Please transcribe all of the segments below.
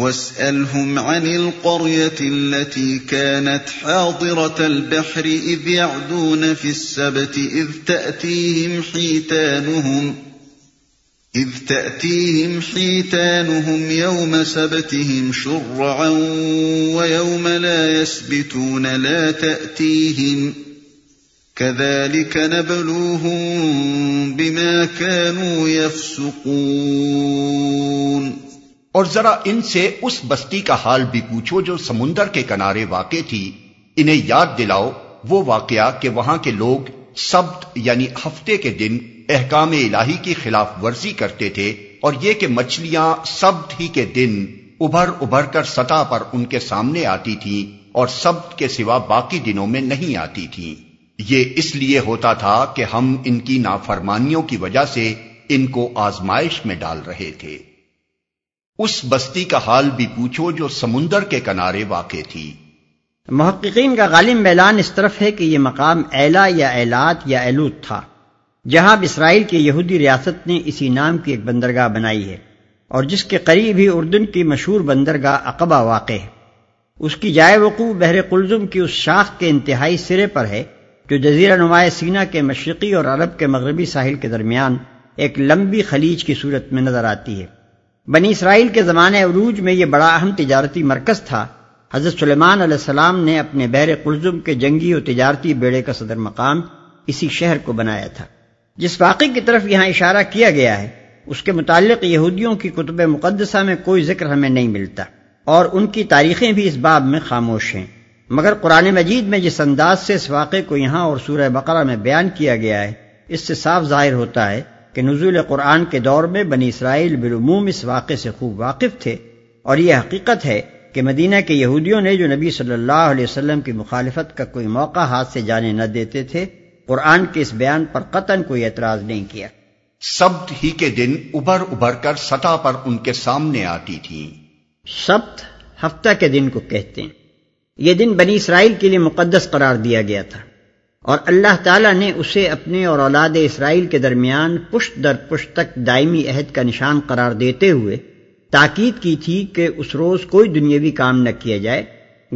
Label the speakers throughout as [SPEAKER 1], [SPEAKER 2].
[SPEAKER 1] واسألهم عن القرية التي كانت حاضرة البحر إذ يعدون في السبت إذ تأتيهم حيتانهم إذ تأتيهم حيتانهم يوم سبتهم شرعا ويوم لا يسبتون لا تأتيهم كذلك نبلوهم بما كانوا يفسقون
[SPEAKER 2] اور ذرا ان سے اس بستی کا حال بھی پوچھو جو سمندر کے کنارے واقع تھی۔ انہیں یاد دلاؤ، وہ واقعہ کہ وہاں کے لوگ سبت یعنی ہفتے کے دن احکام الہی کی خلاف ورزی کرتے تھے اور یہ کہ مچھلیاں سبت ہی کے دن ابھر ابھر کر سطح پر ان کے سامنے آتی تھیں اور سبت کے سوا باقی دنوں میں نہیں آتی تھیں۔ یہ اس لیے ہوتا تھا کہ ہم ان کی نافرمانیوں کی وجہ سے ان کو آزمائش میں ڈال رہے تھے۔ اس بستی کا حال بھی پوچھو جو سمندر کے کنارے واقع تھی۔
[SPEAKER 3] محققین کا غالب میلان اس طرف ہے کہ یہ مقام ایلا یا ایلات یا ایلوت تھا، جہاں اسرائیل کی یہودی ریاست نے اسی نام کی ایک بندرگاہ بنائی ہے اور جس کے قریب ہی اردن کی مشہور بندرگاہ اقبا واقع ہے۔ اس کی جائے وقوع بحر قلزم کی اس شاخ کے انتہائی سرے پر ہے، جو جزیرہ نمایاں سینا کے مشرقی اور عرب کے مغربی ساحل کے درمیان ایک لمبی خلیج کی صورت میں نظر آتی ہے۔ بنی اسرائیل کے زمانے عروج میں یہ بڑا اہم تجارتی مرکز تھا۔ حضرت سلیمان علیہ السلام نے اپنے بحر قلزم کے جنگی اور تجارتی بیڑے کا صدر مقام اسی شہر کو بنایا تھا۔ جس واقعے کی طرف یہاں اشارہ کیا گیا ہے، اس کے متعلق یہودیوں کی کتب مقدسہ میں کوئی ذکر ہمیں نہیں ملتا اور ان کی تاریخیں بھی اس باب میں خاموش ہیں۔ مگر قرآن مجید میں جس انداز سے اس واقعے کو یہاں اور سورہ بقرہ میں بیان کیا گیا ہے، اس سے صاف ظاہر ہوتا ہے کہ نزول قرآن کے دور میں بنی اسرائیل بالعموم اس واقعے سے خوب واقف تھے اور یہ حقیقت ہے کہ مدینہ کے یہودیوں نے جو نبی صلی اللہ علیہ وسلم کی مخالفت کا کوئی موقع ہاتھ سے جانے نہ دیتے تھے قرآن کے اس بیان پر قطن کوئی اعتراض نہیں کیا۔
[SPEAKER 2] سبت ہی کے دن ابھر ابھر کر سطح پر ان کے سامنے آتی تھی
[SPEAKER 3] سبت ہفتہ کے دن کو کہتے ہیں۔ یہ دن بنی اسرائیل کے لیے مقدس قرار دیا گیا تھا۔ اور اللہ تعالیٰ نے اسے اپنے اور اولاد اسرائیل کے درمیان پشت در پشت تک دائمی عہد کا نشان قرار دیتے ہوئے تاکید کی تھی کہ اس روز کوئی دنیاوی کام نہ کیا جائے،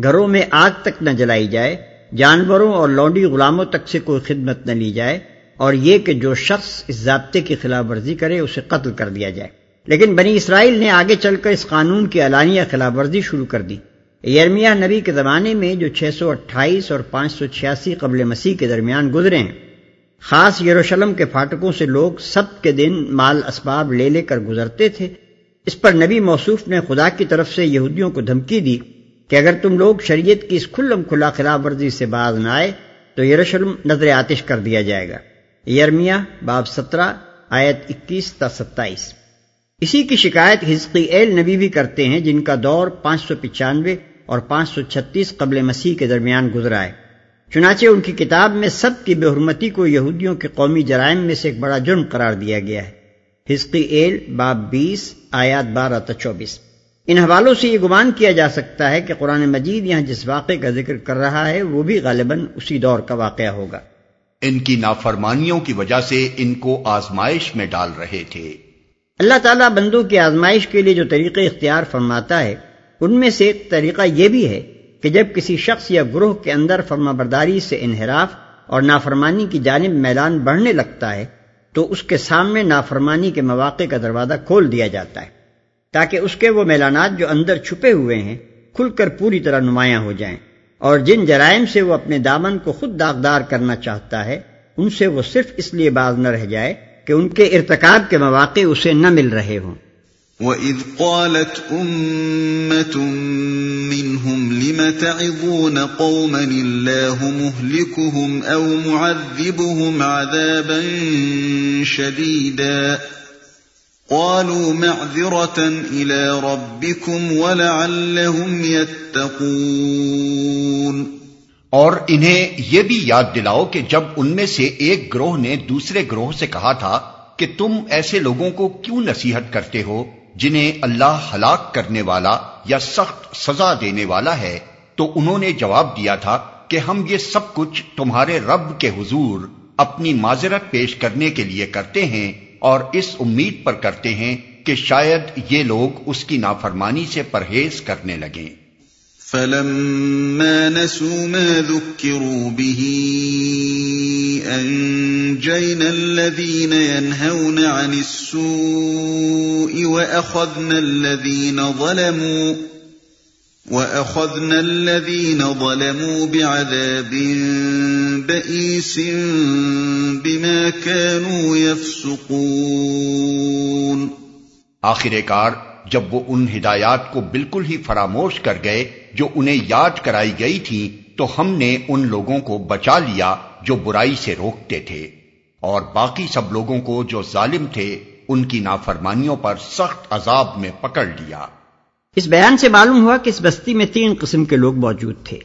[SPEAKER 3] گھروں میں آگ تک نہ جلائی جائے، جانوروں اور لونڈی غلاموں تک سے کوئی خدمت نہ لی جائے اور یہ کہ جو شخص اس ضابطے کی خلاف ورزی کرے اسے قتل کر دیا جائے۔ لیکن بنی اسرائیل نے آگے چل کر اس قانون کی علانیہ خلاف ورزی شروع کر دی۔ یرمیہ نبی کے زمانے میں جو چھ سو اٹھائیس اور پانچ سو چھیاسی قبل مسیح کے درمیان گزرے ہیں خاص یروشلم کے فاٹکوں سے لوگ سب کے دن مال اسباب لے لے کر گزرتے تھے۔ اس پر نبی موصوف نے خدا کی طرف سے یہودیوں کو دھمکی دی کہ اگر تم لوگ شریعت کی اس کھلم کھلا خلاف ورزی سے باز نہ آئے تو یروشلم نظر آتش کر دیا جائے گا۔ یرمیا، باب سترہ، آیت اکیس تا ستائیس۔ اسی کی شکایت ہزقی ایل نبی بھی کرتے ہیں جن کا دور پانچ سو پچانوے اور پانچ سو چھتیس قبل مسیح کے درمیان گزرا ہے چنانچہ ان کی کتاب میں سب کی بے حرمتی کو یہودیوں کے قومی جرائم میں سے ایک بڑا جرم قرار دیا گیا ہے۔ ہسقی ایل باب بیس آیات بارہ تا چوبیس۔ ان حوالوں سے یہ گمان کیا جا سکتا ہے کہ قرآن مجید یہاں جس واقعے کا ذکر کر رہا ہے وہ بھی غالباً اسی دور کا واقعہ ہوگا۔
[SPEAKER 2] ان کی نافرمانیوں کی وجہ سے ان کو آزمائش میں ڈال رہے تھے۔
[SPEAKER 3] اللہ تعالیٰ بندوں کی آزمائش کے لیے جو طریقے اختیار فرماتا ہے ان میں سے ایک طریقہ یہ بھی ہے کہ جب کسی شخص یا گروہ کے اندر فرما برداری سے انحراف اور نافرمانی کی جانب میلان بڑھنے لگتا ہے، تو اس کے سامنے نافرمانی کے مواقع کا دروازہ کھول دیا جاتا ہے، تاکہ اس کے وہ میلانات جو اندر چھپے ہوئے ہیں کھل کر پوری طرح نمایاں ہو جائیں۔ اور جن جرائم سے وہ اپنے دامن کو خود داغدار کرنا چاہتا ہے، ان سے وہ صرف اس لیے باز نہ رہ جائے کہ ان کے ارتکاب کے مواقع اسے نہ مل رہے ہوں۔
[SPEAKER 1] وَإِذْ قَالَتْ أُمَّةٌ مِّنْهُمْ لِمَ تَعِظُونَ قَوْمًا اللَّهُ مُهْلِكُهُمْ أَوْ مُعَذِّبُهُمْ عَذَابًا شَدِيدًا قَالُوا مَعْذِرَةً إِلَىٰ رَبِّكُمْ وَلَعَلَّهُمْ يَتَّقُونَ
[SPEAKER 2] اور انہیں یہ بھی یاد دلاؤ کہ جب ان میں سے ایک گروہ نے دوسرے گروہ سے کہا تھا کہ تم ایسے لوگوں کو کیوں نصیحت کرتے ہو؟ جنہیں اللہ ہلاک کرنے والا یا سخت سزا دینے والا ہے، تو انہوں نے جواب دیا تھا کہ ہم یہ سب کچھ تمہارے رب کے حضور اپنی معذرت پیش کرنے کے لیے کرتے ہیں اور اس امید پر کرتے ہیں کہ شاید یہ لوگ اس کی نافرمانی سے پرہیز کرنے لگیں۔
[SPEAKER 1] فلما نسوا ما ذكروا به أنجينا الذين ينهون عن السوء وأخذنا الذين ظلموا وَأَخَذْنَا الَّذِينَ ظَلَمُوا بِعَذَابٍ بَئِيسٍ بِمَا كَانُوا يَفْسُقُونَ.
[SPEAKER 2] آخر کار، جب وہ ان ہدایات کو بالکل ہی فراموش کر گئے جو انہیں یاد کرائی گئی تھی تو ہم نے ان لوگوں کو بچا لیا جو برائی سے روکتے تھے اور باقی سب لوگوں کو جو ظالم تھے، ان کی نافرمانیوں پر سخت عذاب میں پکڑ لیا۔
[SPEAKER 3] اس بیان سے معلوم ہوا کہ اس بستی میں تین قسم کے لوگ موجود تھے۔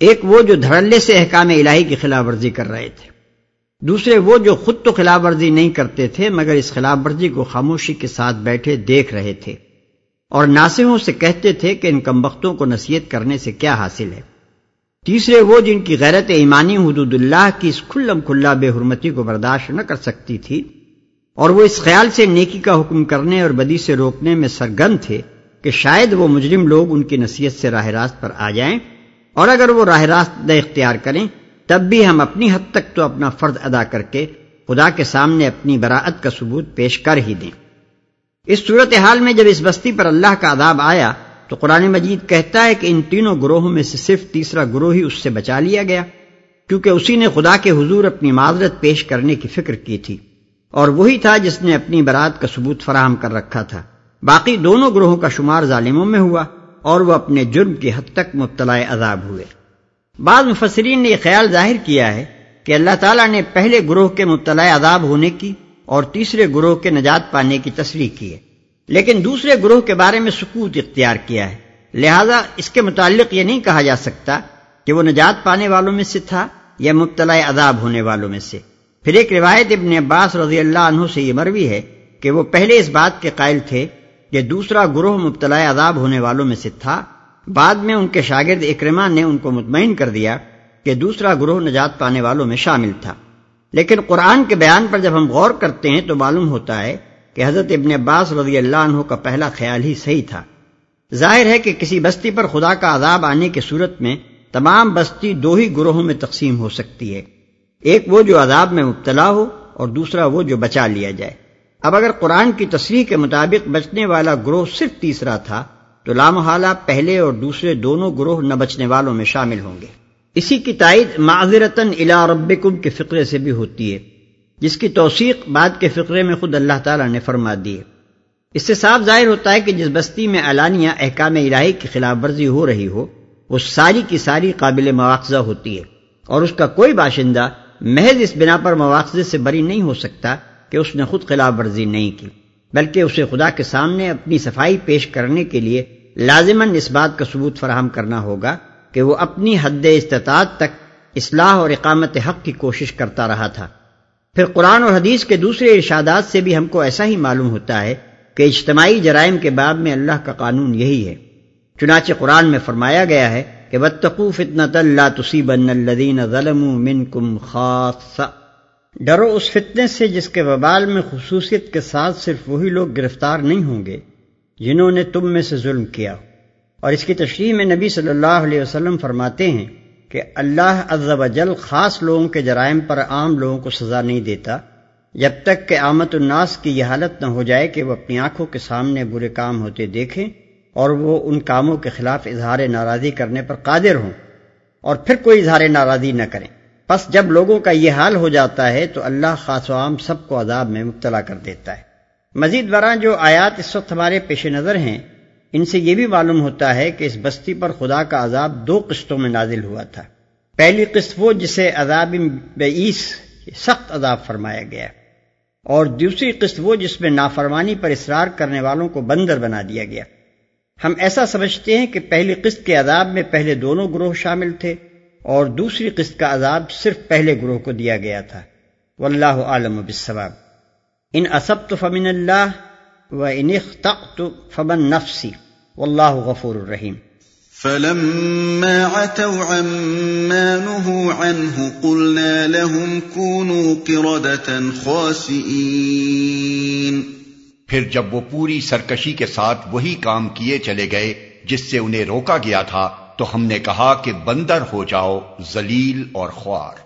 [SPEAKER 3] ایک وہ جو دھڑلے سے احکام الہی کی خلاف ورزی کر رہے تھے۔ دوسرے وہ جو خود تو خلاف ورزی نہیں کرتے تھے، مگر اس خلاف ورزی کو خاموشی کے ساتھ بیٹھے دیکھ رہے تھے۔ اور ناسحوں سے کہتے تھے کہ ان کمبختوں کو نصیحت کرنے سے کیا حاصل ہے۔ تیسرے وہ جن کی غیرت ایمانی حدود اللہ کی اس کھلم کھلا بے حرمتی کو برداشت نہ کر سکتی تھی، اور وہ اس خیال سے نیکی کا حکم کرنے اور بدی سے روکنے میں سرگن تھے کہ شاید وہ مجرم لوگ ان کی نصیحت سے راہ راست پر آ جائیں۔ اور اگر وہ راہ راست نہ اختیار کریں، تب بھی ہم اپنی حد تک تو اپنا فرض ادا کر کے خدا کے سامنے اپنی براعت کا ثبوت پیش کر ہی دیں۔ اس صورت حال میں جب اس بستی پر اللہ کا عذاب آیا تو قرآن مجید کہتا ہے کہ ان تینوں گروہوں میں سے صرف تیسرا گروہ ہی اس سے بچا لیا گیا، کیونکہ اسی نے خدا کے حضور اپنی معذرت پیش کرنے کی فکر کی تھی۔ اور وہی تھا جس نے اپنی برات کا ثبوت فراہم کر رکھا تھا۔ باقی دونوں گروہوں کا شمار ظالموں میں ہوا اور وہ اپنے جرم کی حد تک مبتلا عذاب ہوئے۔ بعض مفسرین نے یہ خیال ظاہر کیا ہے کہ اللہ تعالیٰ نے پہلے گروہ کے مبتلا عذاب ہونے کی اور تیسرے گروہ کے نجات پانے کی تصریح کی ہے۔ لیکن دوسرے گروہ کے بارے میں سکوت اختیار کیا ہے۔ لہذا اس کے متعلق یہ نہیں کہا جا سکتا کہ وہ نجات پانے والوں میں سے تھا یا مبتلا عذاب ہونے والوں میں سے۔ پھر ایک روایت ابن عباس رضی اللہ عنہ سے یہ مروی ہے کہ وہ پہلے اس بات کے قائل تھے کہ دوسرا گروہ مبتلا عذاب ہونے والوں میں سے تھا۔ بعد میں ان کے شاگرد اکرما نے ان کو مطمئن کر دیا کہ دوسرا گروہ نجات پانے والوں میں شامل تھا۔ لیکن قرآن کے بیان پر جب ہم غور کرتے ہیں تو معلوم ہوتا ہے کہ حضرت ابن عباس رضی اللہ عنہ کا پہلا خیال ہی صحیح تھا۔ ظاہر ہے کہ کسی بستی پر خدا کا عذاب آنے کی صورت میں تمام بستی دو ہی گروہوں میں تقسیم ہو سکتی ہے۔ ایک وہ جو عذاب میں مبتلا ہو اور دوسرا وہ جو بچا لیا جائے۔ اب اگر قرآن کی تصریح کے مطابق بچنے والا گروہ صرف تیسرا تھا، تو لامحالہ پہلے اور دوسرے دونوں گروہ نہ بچنے والوں میں شامل ہوں گے۔ اسی کی تائید معذرتاً الا ربکم کے فقرے سے بھی ہوتی ہے۔ جس کی توثیق بعد کے فقرے میں خود اللہ تعالیٰ نے فرما دی۔ ہے اس سے صاف ظاہر ہوتا ہے کہ جس بستی میں اعلانیہ احکام الہی کی خلاف ورزی ہو رہی ہو، وہ ساری کی ساری قابل مواخذہ ہوتی ہے اور اس کا کوئی باشندہ محض اس بنا پر مواخذے سے بری نہیں ہو سکتا کہ اس نے خود خلاف ورزی نہیں کی، بلکہ اسے خدا کے سامنے اپنی صفائی پیش کرنے کے لیے لازماً اس بات کا ثبوت فراہم کرنا ہوگا کہ وہ اپنی حد استطاعت تک اصلاح اور اقامت حق کی کوشش کرتا رہا تھا۔ پھر قرآن اور حدیث کے دوسرے ارشادات سے بھی ہم کو ایسا ہی معلوم ہوتا ہے کہ اجتماعی جرائم کے باب میں اللہ کا قانون یہی ہے۔ چنانچہ قرآن میں فرمایا گیا ہے کہ بتقو فتنت اللہ تصیبن الذین ظلموا منکم خاصا ڈرو اس فتنے سے جس کے وبال میں خصوصیت کے ساتھ صرف وہی لوگ گرفتار نہیں ہوں گے جنہوں نے تم میں سے ظلم کیا۔ اور اس کی تشریح میں نبی صلی اللہ علیہ وسلم فرماتے ہیں کہ اللہ عز و جل خاص لوگوں کے جرائم پر عام لوگوں کو سزا نہیں دیتا، جب تک کہ آمد الناس کی یہ حالت نہ ہو جائے کہ وہ اپنی آنکھوں کے سامنے برے کام ہوتے دیکھیں اور وہ ان کاموں کے خلاف اظہار ناراضی کرنے پر قادر ہوں اور پھر کوئی اظہار ناراضی نہ کریں۔ پس جب لوگوں کا یہ حال ہو جاتا ہے تو اللہ خاص و عام سب کو عذاب میں مبتلا کر دیتا ہے۔ مزید برآں جو آیات اس وقت ہمارے پیش نظر ہیں ان سے یہ بھی معلوم ہوتا ہے کہ اس بستی پر خدا کا عذاب دو قسطوں میں نازل ہوا تھا۔ پہلی قسط وہ جسے عذاب بعیس سخت عذاب فرمایا گیا۔ اور دوسری قسط وہ جس میں نافرمانی پر اصرار کرنے والوں کو بندر بنا دیا گیا۔ ہم ایسا سمجھتے ہیں کہ پہلی قسط کے عذاب میں پہلے دونوں گروہ شامل تھے اور دوسری قسط کا عذاب صرف پہلے گروہ کو دیا گیا تھا۔ واللہ عالم بالثواب ان اسبت فمن اللہ و ان اخطأت فمن نفسی واللہ غفور الرحیم
[SPEAKER 1] فلما عتوا عما نهوا عنه قلنا لهم كونوا قردة خاسئين
[SPEAKER 2] پھر جب وہ پوری سرکشی کے ساتھ وہی کام کیے چلے گئے جس سے انہیں روکا گیا تھا تو ہم نے کہا کہ بندر ہو جاؤ ذلیل اور خوار۔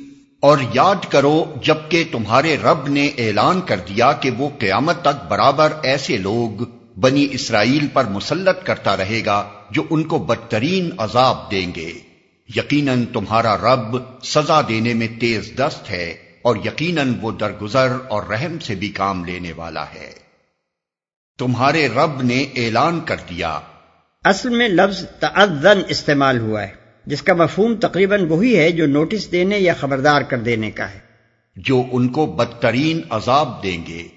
[SPEAKER 2] اور یاد کرو جبکہ تمہارے رب نے اعلان کر دیا کہ وہ قیامت تک برابر ایسے لوگ بنی اسرائیل پر مسلط کرتا رہے گا جو ان کو بدترین عذاب دیں گے۔ یقیناً تمہارا رب سزا دینے میں تیز دست ہے اور یقیناً وہ درگزر اور رحم سے بھی کام لینے والا ہے۔ تمہارے رب نے اعلان کر دیا۔
[SPEAKER 3] اصل میں لفظ تعذن استعمال ہوا ہے۔ جس کا مفہوم تقریباً وہی ہے جو نوٹس دینے یا خبردار کر دینے کا ہے۔
[SPEAKER 2] جو ان کو بدترین عذاب دیں گے۔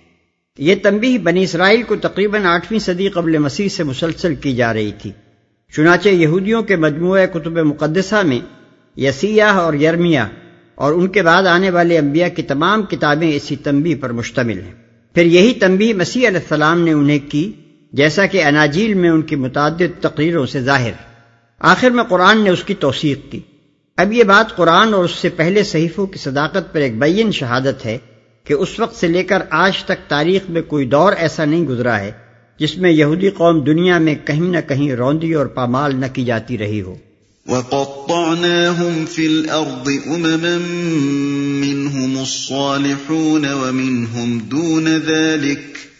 [SPEAKER 3] یہ تنبیہ بنی اسرائیل کو تقریباً آٹھویں صدی قبل مسیح سے مسلسل کی جا رہی تھی۔ چنانچہ یہودیوں کے مجموعہ کتب مقدسہ میں یسیح اور یرمیا اور ان کے بعد آنے والے انبیاء کی تمام کتابیں اسی تنبیہ پر مشتمل ہیں۔ پھر یہی تنبیہ مسیح علیہ السلام نے انہیں کی جیسا کہ اناجیل میں ان کی متعدد تقریروں سے ظاہر۔ آخر میں قرآن نے اس کی توثیق کی۔ اب یہ بات قرآن اور اس سے پہلے صحیفوں کی صداقت پر ایک بین شہادت ہے کہ اس وقت سے لے کر آج تک تاریخ میں کوئی دور ایسا نہیں گزرا ہے جس میں یہودی قوم دنیا میں کہیں نہ کہیں روندی اور پامال نہ کی جاتی رہی ہو۔
[SPEAKER 1] وَقَطَّعْنَاهُمْ فِي الْأَرْضِ أُمَمًا مِّنْهُمُ الصَّالِحُونَ وَمِنْهُمْ دُونَ ذَلِكَ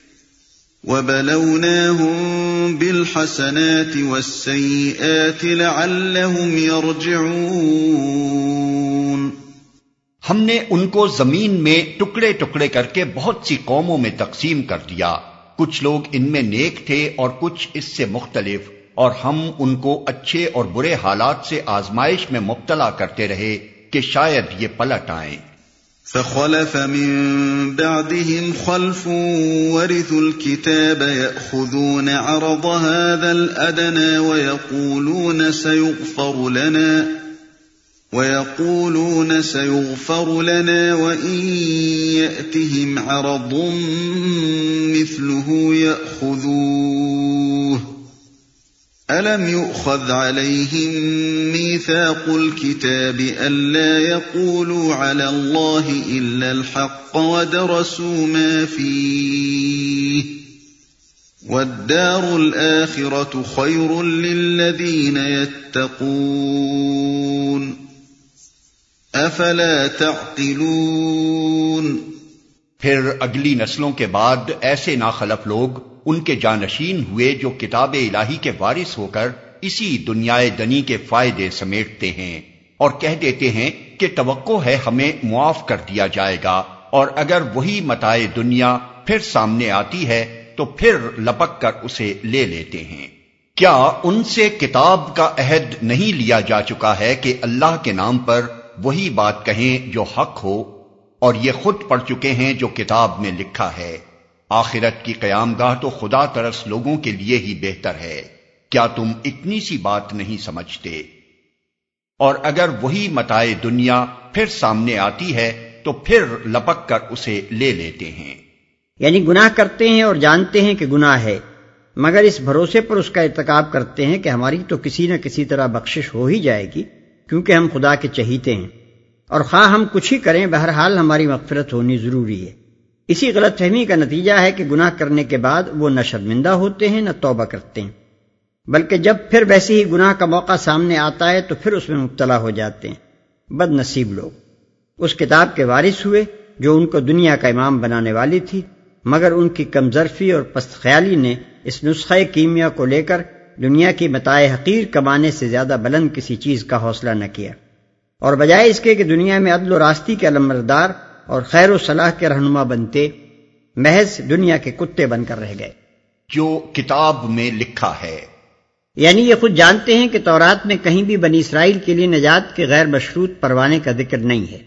[SPEAKER 1] وَبَلَوْنَاهُمْ بِالْحَسَنَاتِ وَالسَّيِّئَاتِ لَعَلَّهُمْ يَرْجِعُونَ۔
[SPEAKER 2] ہم نے ان کو زمین میں ٹکڑے ٹکڑے کر کے بہت سی قوموں میں تقسیم کر دیا۔ کچھ لوگ ان میں نیک تھے اور کچھ اس سے مختلف، اور ہم ان کو اچھے اور برے حالات سے آزمائش میں مبتلا کرتے رہے کہ شاید یہ پلٹ آئیں۔
[SPEAKER 1] فخلف من بعدهم خلف ورثوا الكتاب يأخذون عرض هذا الأدنى ويقولون سيغفر لنا ويقولون سيغفر لنا وإن يأتهم عرض مثله يأخذوه أَلَمْ يُؤْخَذْ عَلَيْهِمْ مِيثَاقُ الْكِتَابِ أَلَّا يَقُولُوا عَلَى اللَّهِ إِلَّا الْحَقَّ وَدَرَسُوا مَا فِيهِ وَالدَّارُ الْآخِرَةُ خَيْرٌ لِّلَّذِينَ يَتَّقُونَ أَفَلَا تَعْقِلُونَ
[SPEAKER 2] پھر اگلی نسلوں کے بعد ایسے ناخلف لوگ ان کے جانشین ہوئے جو کتاب الہی کے وارث ہو کر اسی دنیا دنی کے فائدے سمیٹتے ہیں اور کہہ دیتے ہیں کہ توقع ہے ہمیں معاف کر دیا جائے گا اور اگر وہی متائے دنیا پھر سامنے آتی ہے تو پھر لپک کر اسے لے لیتے ہیں۔ کیا ان سے کتاب کا عہد نہیں لیا جا چکا ہے کہ اللہ کے نام پر وہی بات کہیں جو حق ہو اور یہ خود پڑھ چکے ہیں جو کتاب میں لکھا ہے؟ آخرت کی قیام گاہ تو خدا ترس لوگوں کے لیے ہی بہتر ہے۔ کیا تم اتنی سی بات نہیں سمجھتے؟ اور اگر وہی متائے دنیا پھر سامنے آتی ہے، تو پھر لپک کر اسے لے لیتے ہیں۔
[SPEAKER 3] یعنی گناہ کرتے ہیں اور جانتے ہیں کہ گناہ ہے، مگر اس بھروسے پر اس کا ارتکاب کرتے ہیں کہ ہماری تو کسی نہ کسی طرح بخشش ہو ہی جائے گی، کیونکہ ہم خدا کے چہیتے ہیں۔ اور خواہ ہم کچھ ہی کریں، بہرحال ہماری مغفرت ہونی ضروری ہے۔ اسی غلط فہمی کا نتیجہ ہے کہ گناہ کرنے کے بعد وہ نہ شرمندہ ہوتے ہیں، نہ توبہ کرتے ہیں۔ بلکہ جب پھر ویسے ہی گناہ کا موقع سامنے آتا ہے تو پھر اس میں مبتلا ہو جاتے ہیں۔ بد نصیب لوگ۔ اس کتاب کے وارث ہوئے جو ان کو دنیا کا امام بنانے والی تھی، مگر ان کی کمزرفی اور پست خیالی نے اس نسخہ کیمیا کو لے کر دنیا کی متائے حقیر کمانے سے زیادہ بلند کسی چیز کا حوصلہ نہ کیا۔ اور بجائے اس کے کہ دنیا میں عدل و راستی کے علمبردار اور خیر و صلاح کے رہنما بنتے محض دنیا کے کتے بن کر رہ گئے۔
[SPEAKER 2] جو کتاب میں لکھا ہے۔
[SPEAKER 3] یعنی یہ خود جانتے ہیں کہ تورات میں کہیں بھی بنی اسرائیل کے لیے نجات کے غیر مشروط پروانے کا ذکر نہیں ہے۔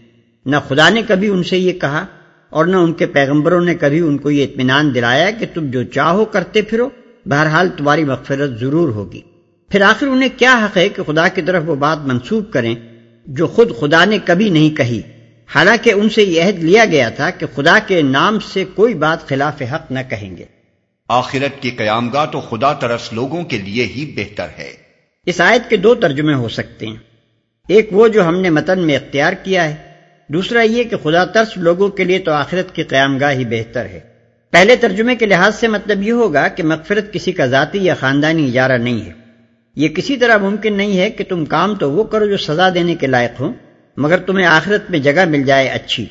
[SPEAKER 3] نہ خدا نے کبھی ان سے یہ کہا اور نہ ان کے پیغمبروں نے کبھی ان کو یہ اطمینان دلایا کہ تم جو چاہو کرتے پھرو بہرحال تمہاری مغفرت ضرور ہوگی۔ پھر آخر انہیں کیا حق ہے کہ خدا کی طرف وہ بات منسوب کریں جو خود خدا نے کبھی نہیں کہی؟ حالانکہ ان سے یہ عہد لیا گیا تھا کہ خدا کے نام سے کوئی بات خلاف حق نہ کہیں گے۔
[SPEAKER 2] آخرت کی قیام گاہ تو خدا ترس لوگوں کے لیے ہی بہتر ہے۔
[SPEAKER 3] اس آیت کے دو ترجمے ہو سکتے ہیں۔ ایک وہ جو ہم نے متن میں اختیار کیا ہے دوسرا یہ کہ خدا ترس لوگوں کے لیے تو آخرت کی قیام گاہ ہی بہتر ہے۔ پہلے ترجمے کے لحاظ سے مطلب یہ ہوگا کہ مغفرت کسی کا ذاتی یا خاندانی اجارہ نہیں ہے۔ یہ کسی طرح ممکن نہیں ہے کہ تم کام تو وہ کرو جو سزا دینے کے لائق ہو مگر تمہیں آخرت میں جگہ مل جائے اچھی۔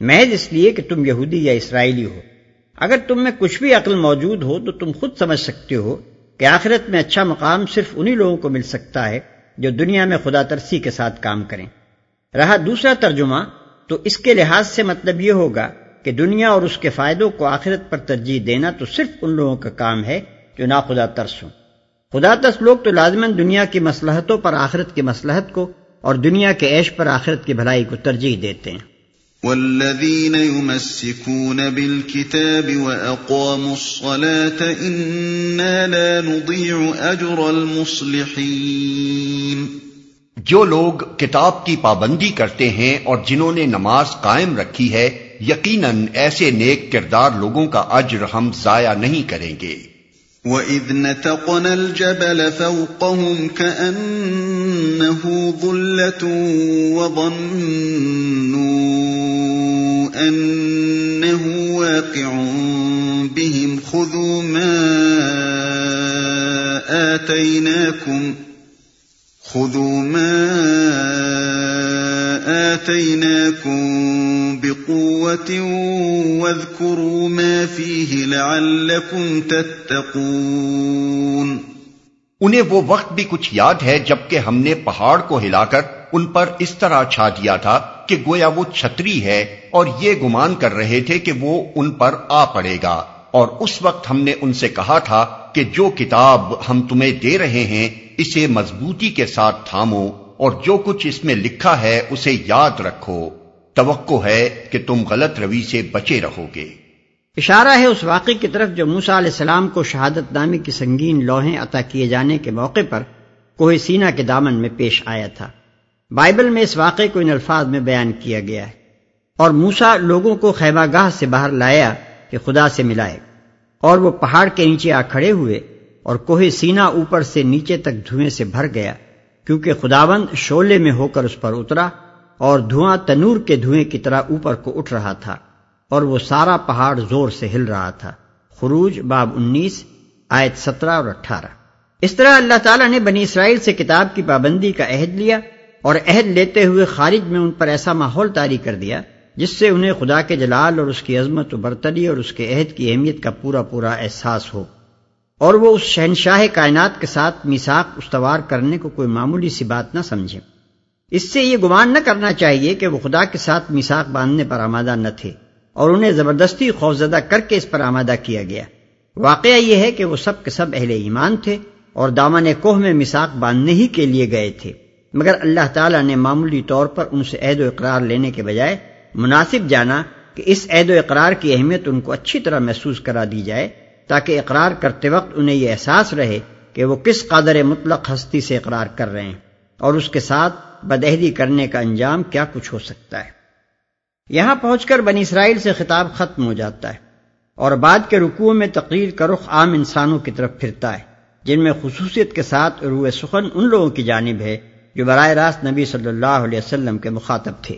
[SPEAKER 3] محض اس لیے کہ تم یہودی یا اسرائیلی ہو۔ اگر تم میں کچھ بھی عقل موجود ہو تو تم خود سمجھ سکتے ہو کہ آخرت میں اچھا مقام صرف انہی لوگوں کو مل سکتا ہے جو دنیا میں خدا ترسی کے ساتھ کام کریں۔ رہا دوسرا ترجمہ، تو اس کے لحاظ سے مطلب یہ ہوگا کہ دنیا اور اس کے فائدوں کو آخرت پر ترجیح دینا تو صرف ان لوگوں کا کام ہے جو نا خدا ترس ہوں۔ خدا ترس لوگ تو لازمن دنیا کی مسلحتوں پر آخرت کی مسلحت کو اور دنیا کے عیش پر آخرت کی بھلائی کو ترجیح دیتے ہیں۔
[SPEAKER 1] والذين يمسكون بالكتاب وأقاموا الصلاة إنا لا نضيع أجر المصلحين
[SPEAKER 2] جو لوگ کتاب کی پابندی کرتے ہیں اور جنہوں نے نماز قائم رکھی ہے یقیناً ایسے نیک کردار لوگوں کا اجر ہم ضائع نہیں کریں گے۔
[SPEAKER 1] وَإِذْ نَتَقْنَا الْجَبَلَ فَوْقَهُمْ كَأَنَّهُ ظُلَّةٌ وَظَنُّوا أَنَّهُ وَاقِعٌ بِهِمْ خُذُوا مَا آتَيْنَاكُمْ خُذُوا مَا واذكروا ما فيه لعلكم تتقون
[SPEAKER 2] انہیں وہ وقت بھی کچھ یاد ہے جبکہ ہم نے پہاڑ کو ہلا کر ان پر اس طرح چھا دیا تھا کہ گویا وہ چھتری ہے اور یہ گمان کر رہے تھے کہ وہ ان پر آ پڑے گا۔ اور اس وقت ہم نے ان سے کہا تھا کہ جو کتاب ہم تمہیں دے رہے ہیں اسے مضبوطی کے ساتھ تھامو۔ اور جو کچھ اس میں لکھا ہے اسے یاد رکھو۔ توقع ہے کہ تم غلط روی سے بچے رہو گے۔
[SPEAKER 3] اشارہ ہے اس واقعے کی طرف جو موسا علیہ السلام کو شہادت نامی کی سنگین لوہیں عطا کیے جانے کے موقع پر کوہ سینا کے دامن میں پیش آیا تھا۔ بائبل میں اس واقعے کو ان الفاظ میں بیان کیا گیا ہے۔ اور موسا لوگوں کو خیبہ گاہ سے باہر لایا کہ خدا سے ملائے۔ اور وہ پہاڑ کے نیچے آ کھڑے ہوئے اور کوہ سینا اوپر سے نیچے تک دھوئیں سے بھر گیا۔ کیونکہ خداوند شولے میں ہو کر اس پر اترا اور دھواں تنور کے دھوئیں کی طرح اوپر کو اٹھ رہا تھا اور وہ سارا پہاڑ زور سے ہل رہا تھا۔ خروج، باب انیس، آیت سترہ اور اٹھارہ۔ اس طرح اللہ تعالیٰ نے بنی اسرائیل سے کتاب کی پابندی کا عہد لیا اور عہد لیتے ہوئے خارج میں ان پر ایسا ماحول طاری کر دیا جس سے انہیں خدا کے جلال اور اس کی عظمت و برتری اور اس کے عہد کی اہمیت کا پورا پورا احساس ہو۔ اور وہ اس شہنشاہ کائنات کے ساتھ میساک استوار کرنے کو کوئی معمولی سی بات نہ سمجھے۔ اس سے یہ گمان نہ کرنا چاہیے کہ وہ خدا کے ساتھ میساک باندھنے پر آمادہ نہ تھے اور انہیں زبردستی خوفزدہ کر کے اس پر آمادہ کیا گیا۔ واقعہ یہ ہے کہ وہ سب کے سب اہل ایمان تھے اور دامن کوہ میں مساق باندھنے ہی کے لیے گئے تھے۔ مگر اللہ تعالیٰ نے معمولی طور پر ان سے عہد و اقرار لینے کے بجائے مناسب جانا کہ اس عہد و اقرار کی اہمیت ان کو اچھی طرح محسوس کرا دی جائے۔ تاکہ اقرار کرتے وقت انہیں یہ احساس رہے کہ وہ کس قادر مطلق ہستی سے اقرار کر رہے ہیں اور اس کے ساتھ بدہدی کرنے کا انجام کیا کچھ ہو سکتا ہے۔ یہاں پہنچ کر بنی اسرائیل سے خطاب ختم ہو جاتا ہے اور بعد کے رکوع میں تقریر کا رخ عام انسانوں کی طرف پھرتا ہے، جن میں خصوصیت کے ساتھ روح سخن ان لوگوں کی جانب ہے جو براہ راست نبی صلی اللہ علیہ وسلم کے مخاطب تھے۔